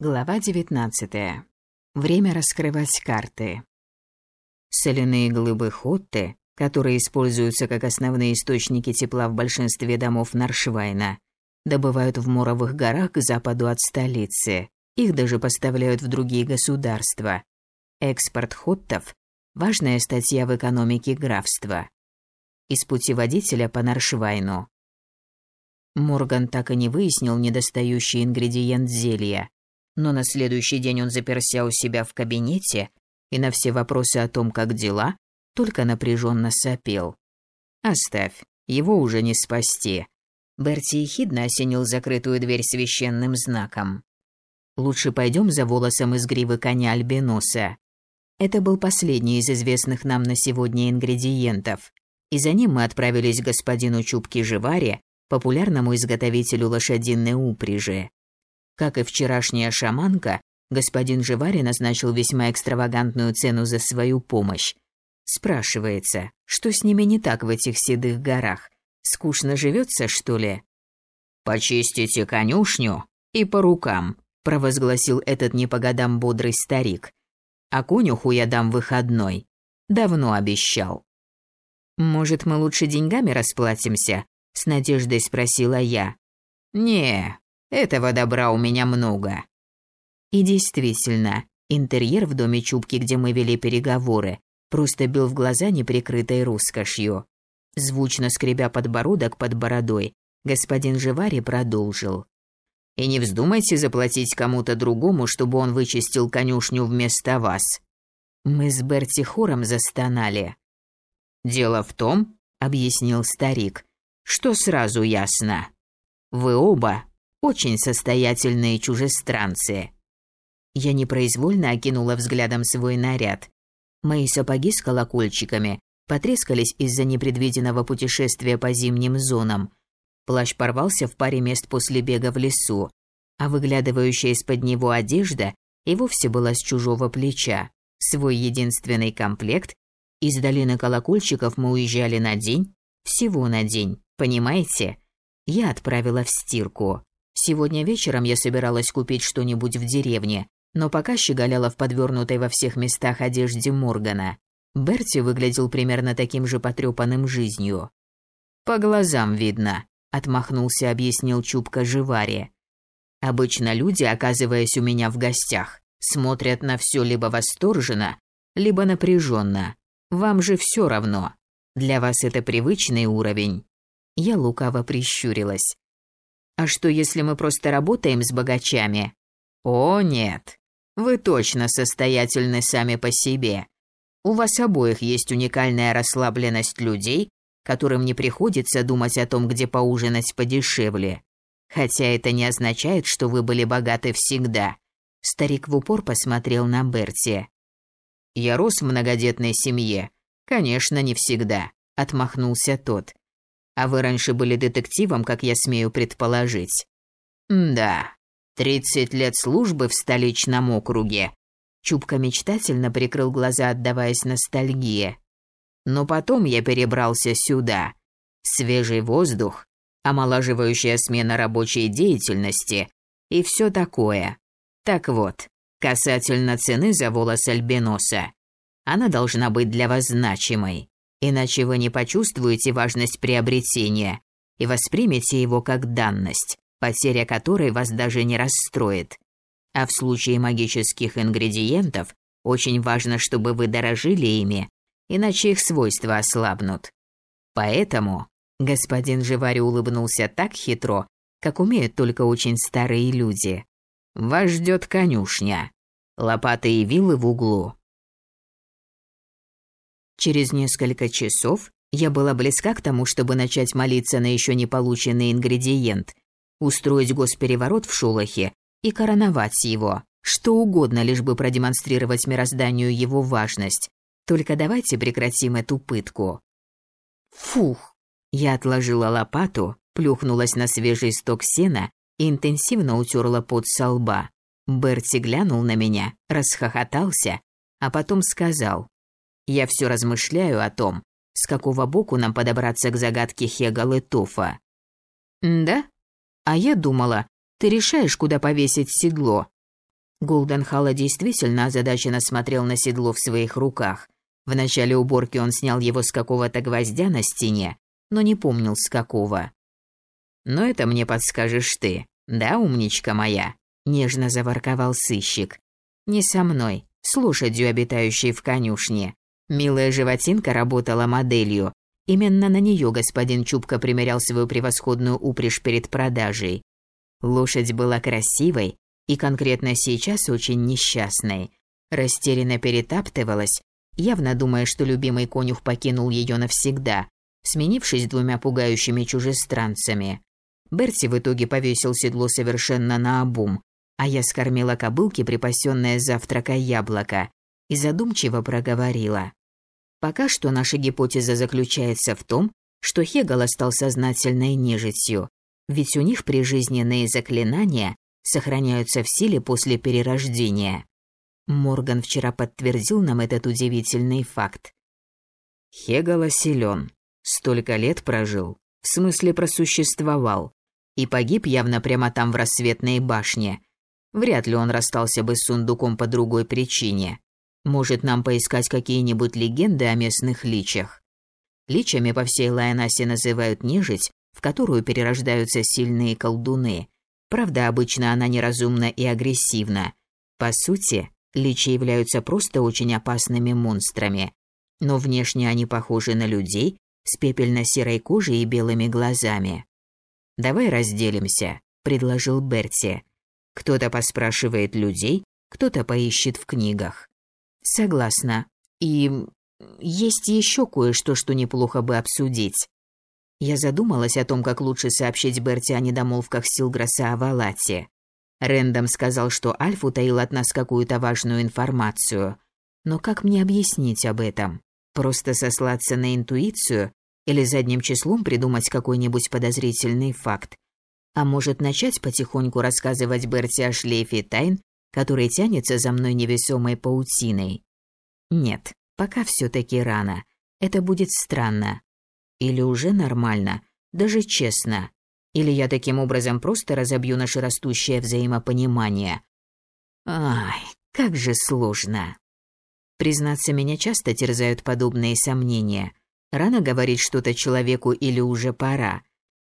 Глава 19. Время раскрывать карты. Соляные глыбы Хотты, которые используются как основные источники тепла в большинстве домов Наршвайна, добывают в Моровых горах к западу от столицы. Их даже поставляют в другие государства. Экспорт хоттов – важная статья в экономике графства. Из путеводителя по Наршвайну. Морган так и не выяснил недостающий ингредиент зелья, но на следующий день он заперся у себя в кабинете и на все вопросы о том, как дела, только напряженно сопел. «Оставь, его уже не спасти». Берти ехидно осенил закрытую дверь священным знаком. «Лучше пойдем за волосом из гривы коня Альбиноса». Это был последний из известных нам на сегодня ингредиентов, и за ним мы отправились к господину Чубки Живаре, популярному изготовителю лошадиной упряжи. Как и вчерашняя шаманка, господин Живари назначил весьма экстравагантную цену за свою помощь. Спрашивается, что с ними не так в этих седых горах? Скучно живется, что ли? «Почистите конюшню и по рукам», – провозгласил этот не по годам бодрый старик. «А конюху я дам выходной. Давно обещал». «Может, мы лучше деньгами расплатимся?» – с надеждой спросила я. «Не, этого добра у меня много. И действительно, интерьер в доме Чубки, где мы вели переговоры, просто бил в глаза неприкрытой роскошью. Звучно скребя подбородок под бородой, господин Живари продолжил. «И не вздумайте заплатить кому-то другому, чтобы он вычистил конюшню вместо вас». Мы с Берти хором застонали. «Дело в том», — объяснил старик, — «что сразу ясно. Вы оба очень состоятельные чужестранцы. Я непроизвольно окинула взглядом свой наряд. Мои сапоги с колокольчиками потрескались из-за непредвиденного путешествия по зимним зонам. Плащ порвался в паре мест после бега в лесу, а выглядывающая из-под него одежда и вовсе была с чужого плеча. Свой единственный комплект. Из долины колокольчиков мы уезжали на день, всего на день, понимаете? Я отправила в стирку. Сегодня вечером я собиралась купить что-нибудь в деревне, но пока щеголяла в подвернутой во всех местах одежде Моргана. Берти выглядел примерно таким же потрепанным жизнью. «По глазам видно», — отмахнулся, объяснил Чубка Живари. «Обычно люди, оказываясь у меня в гостях, смотрят на все либо восторженно, либо напряженно. Вам же все равно. Для вас это привычный уровень». Я лукаво прищурилась. А что, если мы просто работаем с богачами? О, нет. Вы точно состоятельны сами по себе. У вас обоих есть уникальная расслабленность людей, которым не приходится думать о том, где поужинать подешевле. Хотя это не означает, что вы были богаты всегда. Старик в упор посмотрел на Берти. Я рос в многодетной семье. Конечно, не всегда, отмахнулся тот. А вы раньше были детективом, как я смею предположить. Да, тридцать лет службы в столичном округе. Чубка мечтательно прикрыл глаза, отдаваясь ностальгии. Но потом я перебрался сюда. Свежий воздух, омолаживающая смена рабочей деятельности и все такое. Так вот, касательно цены за волос альбиноса. Она должна быть для вас значимой. Иначе вы не почувствуете важность приобретения и воспримете его как данность, потеря которой вас даже не расстроит. А в случае магических ингредиентов очень важно, чтобы вы дорожили ими, иначе их свойства ослабнут. Поэтому господин Живари улыбнулся так хитро, как умеют только очень старые люди. Вас ждет конюшня. Лопаты и вилы в углу. Через несколько часов я была близка к тому, чтобы начать молиться на еще не полученный ингредиент, устроить госпереворот в Шолохе и короновать его. Что угодно, лишь бы продемонстрировать мирозданию его важность. Только давайте прекратим эту пытку. Фух! Я отложила лопату, плюхнулась на свежий сток сена и интенсивно утерла пот со лба. Берти глянул на меня, расхохотался, а потом сказал. Я все размышляю о том, с какого боку нам подобраться к загадке Хегал и Тофа. «Да? А я думала, ты решаешь, куда повесить седло. Голденхалла действительно озадаченно смотрел на седло в своих руках. В начале уборки он снял его с какого-то гвоздя на стене, но не помнил с какого. «Но это мне подскажешь ты, да, умничка моя?» – нежно заворковал сыщик. «Не со мной, с лошадью, обитающей в конюшне. Милая животинка работала моделью. Именно на нее господин Чубка примерял свою превосходную упряжь перед продажей. Лошадь была красивой и конкретно сейчас очень несчастной. Растерянно перетаптывалась, явно думая, что любимый конюх покинул ее навсегда, сменившись двумя пугающими чужестранцами. Берти в итоге повесил седло совершенно наобум, а я скормила кобылке припасенное завтрака яблоко и задумчиво проговорила. Пока что наша гипотеза заключается в том, что Хегал стал сознательной нежитью, ведь у них прижизненные заклинания сохраняются в силе после перерождения. Морган вчера подтвердил нам этот удивительный факт. Хегала силен, столько лет прожил, в смысле просуществовал, и погиб явно прямо там в рассветной башне. Вряд ли он расстался бы с сундуком по другой причине. Может, нам поискать какие-нибудь легенды о местных личах? Личами по всей Лайонасе называют нежить, в которую перерождаются сильные колдуны. Правда, обычно она неразумна и агрессивна. По сути, личи являются просто очень опасными монстрами. Но внешне они похожи на людей с пепельно-серой кожей и белыми глазами. «Давай разделимся», – предложил Берти. «Кто-то поспрашивает людей, кто-то поищет в книгах. Согласна. И есть еще кое-что, что неплохо бы обсудить. Я задумалась о том, как лучше сообщить Берти о недомолвках Силграса о Валате. Рэндом сказал, что Альф утаил от нас какую-то важную информацию. Но как мне объяснить об этом? Просто сослаться на интуицию или задним числом придумать какой-нибудь подозрительный факт? А может, начать потихоньку рассказывать Берти о шлейфе тайн, который тянется за мной невесомой паутиной. Нет, пока все-таки рано. Это будет странно. Или уже нормально, даже честно. Или я таким образом просто разобью наше растущее взаимопонимание. Ай, как же сложно. Признаться, меня часто терзают подобные сомнения. Рано говорить что-то человеку или уже пора.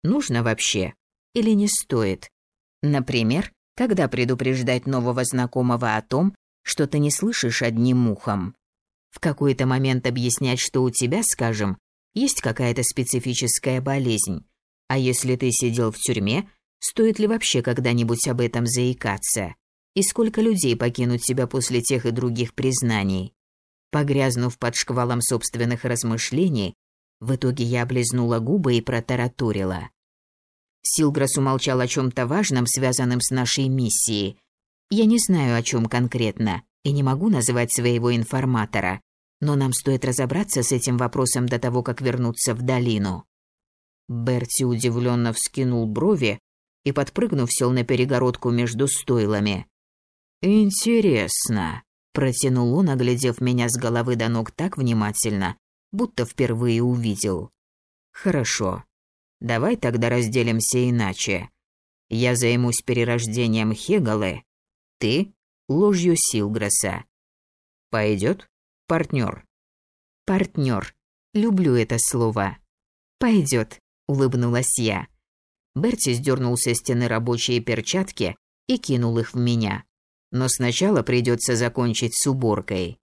Нужно вообще? Или не стоит? Например, когда предупреждать нового знакомого о том, что ты не слышишь одним ухом? В какой-то момент объяснять, что у тебя, скажем, есть какая-то специфическая болезнь. А если ты сидел в тюрьме, стоит ли вообще когда-нибудь об этом заикаться? И сколько людей покинут тебя после тех и других признаний? Погрязнув под шквалом собственных размышлений, в итоге я облизнула губы и протараторила. Силграс умолчал о чем-то важном, связанном с нашей миссией. Я не знаю, о чем конкретно, и не могу называть своего информатора, но нам стоит разобраться с этим вопросом до того, как вернуться в долину. Берти удивленно вскинул брови и, подпрыгнув, сел на перегородку между стойлами. «Интересно», – протянул он, оглядев меня с головы до ног так внимательно, будто впервые увидел. «Хорошо. Давай тогда разделимся иначе. Я займусь перерождением Хегалы, ты – ложью Силграса. Пойдет, партнер? Партнер. Люблю это слово. Пойдет, улыбнулась я. Берти сдернул со стены рабочие перчатки и кинул их в меня. Но сначала придется закончить с уборкой.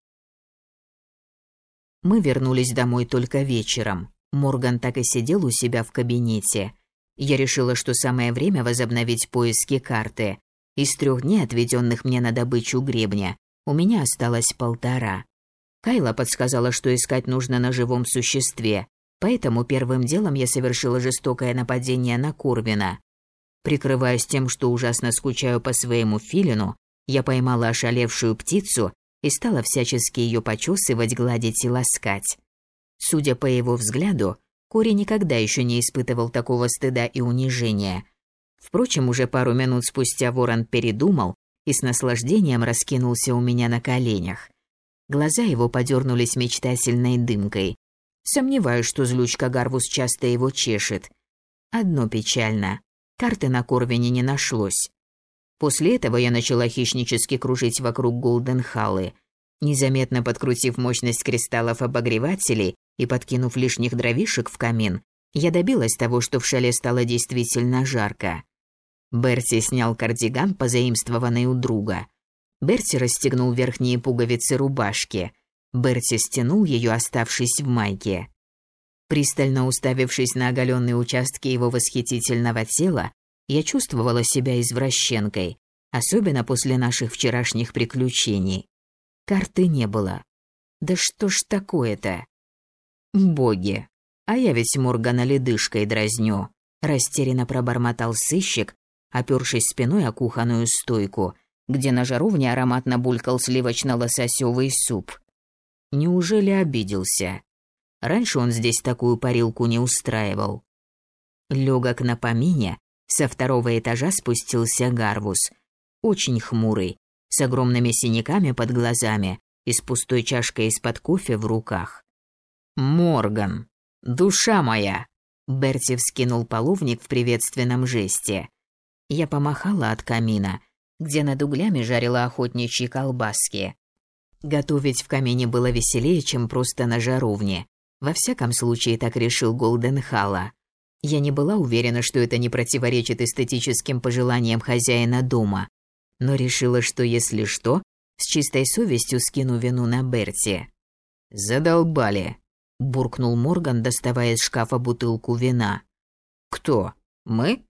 Мы вернулись домой только вечером. Морган так и сидел у себя в кабинете. Я решила, что самое время возобновить поиски карты. Из трех дней, отведенных мне на добычу гребня, у меня осталось полтора. Кайла подсказала, что искать нужно на живом существе, поэтому первым делом я совершила жестокое нападение на Курвина. Прикрываясь тем, что ужасно скучаю по своему филину, я поймала ошалевшую птицу и стала всячески ее почесывать, гладить и ласкать. Судя по его взгляду, Кори никогда еще не испытывал такого стыда и унижения. Впрочем, уже пару минут спустя ворон передумал и с наслаждением раскинулся у меня на коленях. Глаза его подернулись мечтательной дымкой. Сомневаюсь, что злючка Гарвус часто его чешет. Одно печально. Карты на Корвине не нашлось. После этого я начала хищнически кружить вокруг Голденхаллы, незаметно подкрутив мощность кристаллов обогревателей и подкинув лишних дровишек в камин, я добилась того, что в шале стало действительно жарко. Берти снял кардиган, позаимствованный у друга. Берти расстегнул верхние пуговицы рубашки. Берти стянул ее, оставшись в майке. Пристально уставившись на оголенные участки его восхитительного тела, я чувствовала себя извращенкой, особенно после наших вчерашних приключений. Карты не было. Да что ж такое-то? Боги, а я ведь Моргана ледышкой дразню. Растерянно пробормотал сыщик, опёршись спиной о кухонную стойку, где на жаровне ароматно булькал сливочно-лососёвый суп. Неужели обиделся? Раньше он здесь такую парилку не устраивал. Лёгок на помине, со второго этажа спустился Гарвус, очень хмурый, с огромными синяками под глазами и с пустой чашкой из-под кофе в руках. «Морган, душа моя!» Берти вскинул половник в приветственном жесте. Я помахала от камина, где над углями жарила охотничьи колбаски. Готовить в камине было веселее, чем просто на жаровне. Во всяком случае, так решил Голденхала. Я не была уверена, что это не противоречит эстетическим пожеланиям хозяина дома, но решила, что если что, с чистой совестью скину вину на Берти. «Задолбали», – буркнул Морган, доставая из шкафа бутылку вина. «Кто? Мы?»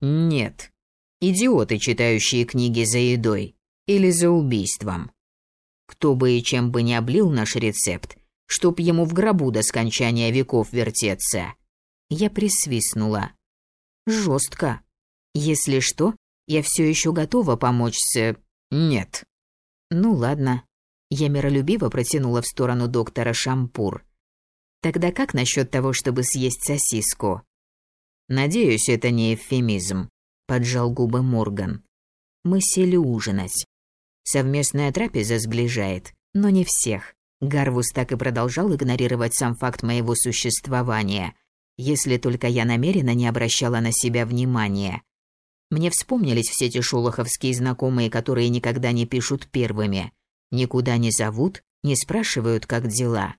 «Нет. Идиоты, читающие книги за едой. Или за убийством. Кто бы и чем бы не облил наш рецепт, чтоб ему в гробу до скончания веков вертеться. Я присвистнула. Жестко. Если что, я все еще готова помочь с... Нет. Ну ладно. Я миролюбиво протянула в сторону доктора Шампур. Тогда как насчет того, чтобы съесть сосиску? Надеюсь, это не эвфемизм, поджал губы Морган. Мы сели ужинать. Совместная трапеза сближает, но не всех. Гарвус так и продолжал игнорировать сам факт моего существования, если только я намеренно не обращала на себя внимания. Мне вспомнились все те шолоховские знакомые, которые никогда не пишут первыми, никуда не зовут, не спрашивают, как дела.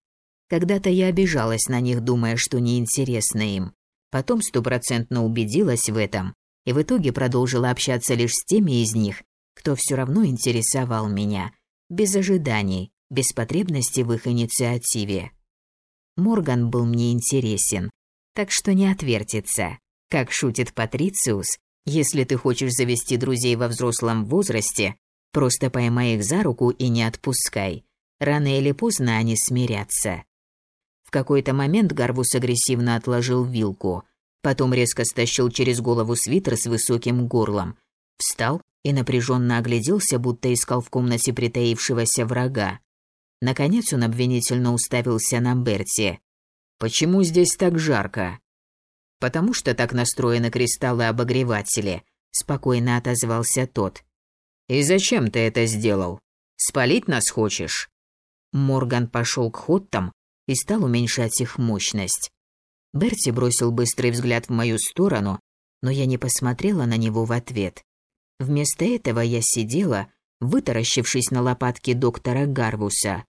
Когда-то я обижалась на них, думая, что неинтересно им. Потом стопроцентно убедилась в этом и в итоге продолжила общаться лишь с теми из них, кто все равно интересовал меня, без ожиданий, без потребности в их инициативе. Морган был мне интересен, так что не отвертится. Как шутит Патрициус, если ты хочешь завести друзей во взрослом возрасте, просто поймай их за руку и не отпускай. Рано или поздно они смирятся. В какой-то момент Гарвус агрессивно отложил вилку, потом резко стащил через голову свитер с высоким горлом, встал и напряженно огляделся, будто искал в комнате притаившегося врага. Наконец он обвинительно уставился на Берти. «Почему здесь так жарко?» «Потому что так настроены кристаллы-обогреватели», – спокойно отозвался тот. «И зачем ты это сделал? Спалить нас хочешь?» Морган пошел к хоттам и стал уменьшать их мощность. Берти бросил быстрый взгляд в мою сторону, но я не посмотрела на него в ответ. Вместо этого я сидела, вытаращившись на лопатки доктора Гарвуса.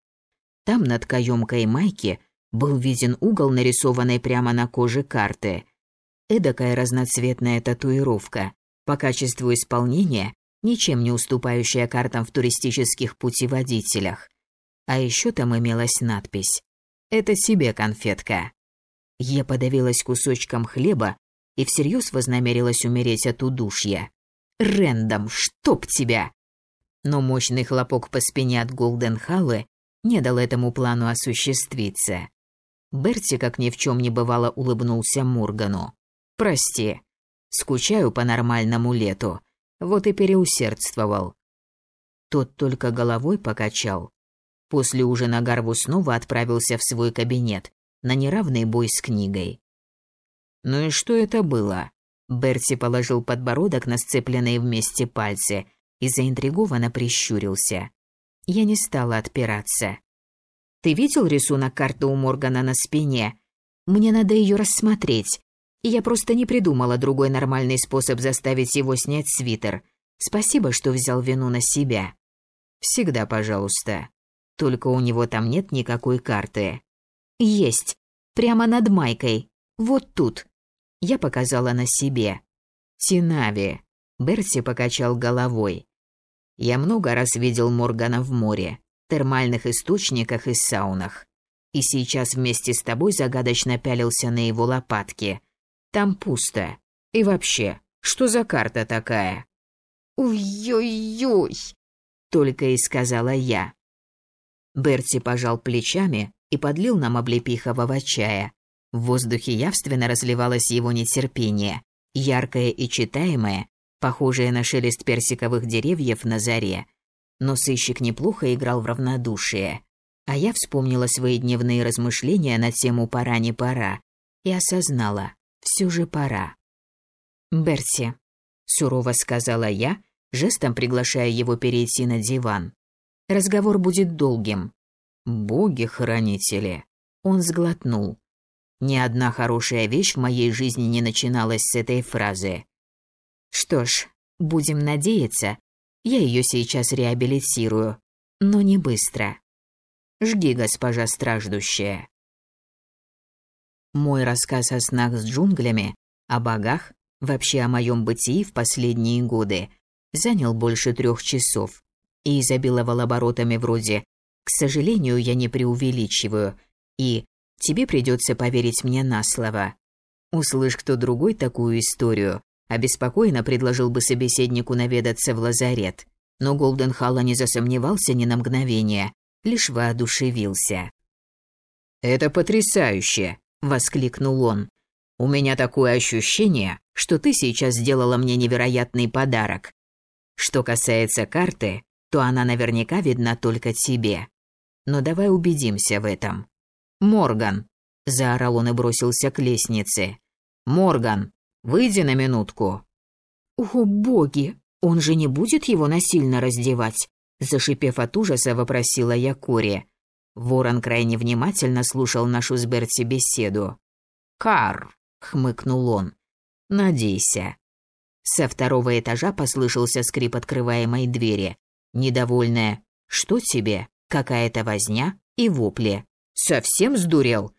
Там над каемкой майки был виден угол, нарисованный прямо на коже карты. Эдакая разноцветная татуировка, по качеству исполнения ничем не уступающая картам в туристических путеводителях. А еще там имелась надпись «Это себе конфетка». Я подавилась кусочком хлеба и всерьез вознамерилась умереть от удушья. «Рэндом, чтоб тебя!» но мощный хлопок по спине от Голденхаллы не дал этому плану осуществиться. Берти, как ни в чем не бывало, улыбнулся Моргану. «Прости, скучаю по нормальному лету, вот и переусердствовал». Тот только головой покачал. После ужина Гарву снова отправился в свой кабинет на неравный бой с книгой. «Ну и что это было?» Берти положил подбородок на сцепленные вместе пальцы – и заинтригованно прищурился. Я не стала отпираться. «Ты видел рисунок карты у Моргана на спине? Мне надо ее рассмотреть. Я просто не придумала другой нормальный способ заставить его снять свитер. Спасибо, что взял вину на себя. Всегда, пожалуйста. Только у него там нет никакой карты. Есть. Прямо над майкой. Вот тут. Я показала на себе. Тинави. Берси покачал головой. Я много раз видел Моргана в море, термальных источниках и саунах. И сейчас вместе с тобой загадочно пялился на его лопатки. Там пусто. И вообще, что за карта такая? «Ой-ой-ой!» — только и сказала я. Берти пожал плечами и подлил нам облепихового чая. В воздухе явственно разливалось его нетерпение, яркое и читаемое, похожее на шелест персиковых деревьев на заре. Но сыщик неплохо играл в равнодушие. А я вспомнила свои дневные размышления на тему «пора, не пора» и осознала, все же пора. «Берти», — сурово сказала я, жестом приглашая его перейти на диван. Разговор будет долгим. Боги-хранители. Он сглотнул. Ни одна хорошая вещь в моей жизни не начиналась с этой фразы. Что ж, будем надеяться, я ее сейчас реабилитирую, но не быстро. Жги, госпожа страждущая. Мой рассказ о снах с джунглями, о богах, вообще о моем бытии в последние годы занял больше трех часов и изобиловал оборотами вроде «к сожалению, я не преувеличиваю» и «тебе придется поверить мне на слово». Услышь кто другой такую историю, обеспокоенно предложил бы собеседнику наведаться в лазарет, но Голден Халла не засомневался ни на мгновение, лишь воодушевился. «Это потрясающе!» — воскликнул он. «У меня такое ощущение, что ты сейчас сделала мне невероятный подарок. Что касается карты, то она наверняка видна только тебе. Но давай убедимся в этом. Морган, заорал он и бросился к лестнице. Морган, выйди на минутку. О, боги, он же не будет его насильно раздевать, зашипев от ужаса, вопросила я Кори. Ворон крайне внимательно слушал нашу с Берти беседу. «Кар!» — хмыкнул он. «Надейся. Со второго этажа послышался скрип открываемой двери. Недовольная «Что тебе? Какая-то возня?» и вопли. «Совсем сдурел?»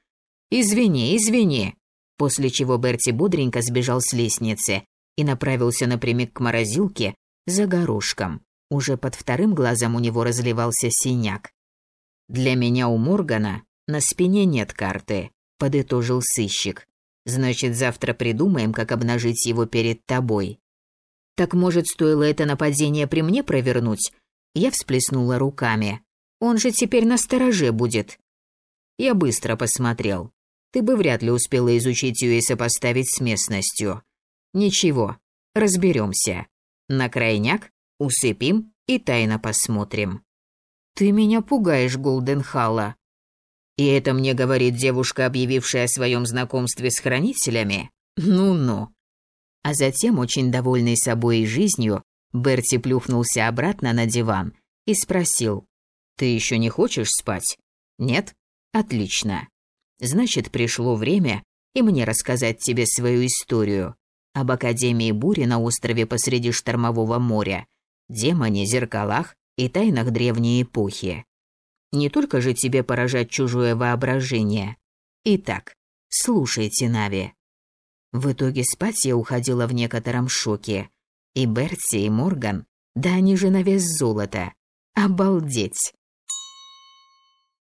«Извини, извини!» После чего Берти бодренько сбежал с лестницы и направился напрямик к морозилке за горошком. Уже под вторым глазом у него разливался синяк. «Для меня у Моргана на спине нет карты», — подытожил сыщик. Значит, завтра придумаем, как обнажить его перед тобой. Так может, стоило это нападение при мне провернуть? Я всплеснула руками. Он же теперь на стороже будет. Я быстро посмотрел. Ты бы вряд ли успела изучить ее и сопоставить с местностью. Ничего, разберемся. На крайняк усыпим и тайно посмотрим. Ты меня пугаешь, Голденхалла. И это мне говорит девушка, объявившая о своем знакомстве с хранителями? Ну-ну. А затем, очень довольный собой и жизнью, Берти плюхнулся обратно на диван и спросил. «Ты еще не хочешь спать?» «Нет?» «Отлично. Значит, пришло время и мне рассказать тебе свою историю об Академии Бури на острове посреди штормового моря, демоне, зеркалах и тайнах древней эпохи. Не только же тебе поражать чужое воображение. Итак, слушайте, Нави. В итоге спать я уходила в некотором шоке. И Берти, и Морган, да они же на вес золота. Обалдеть.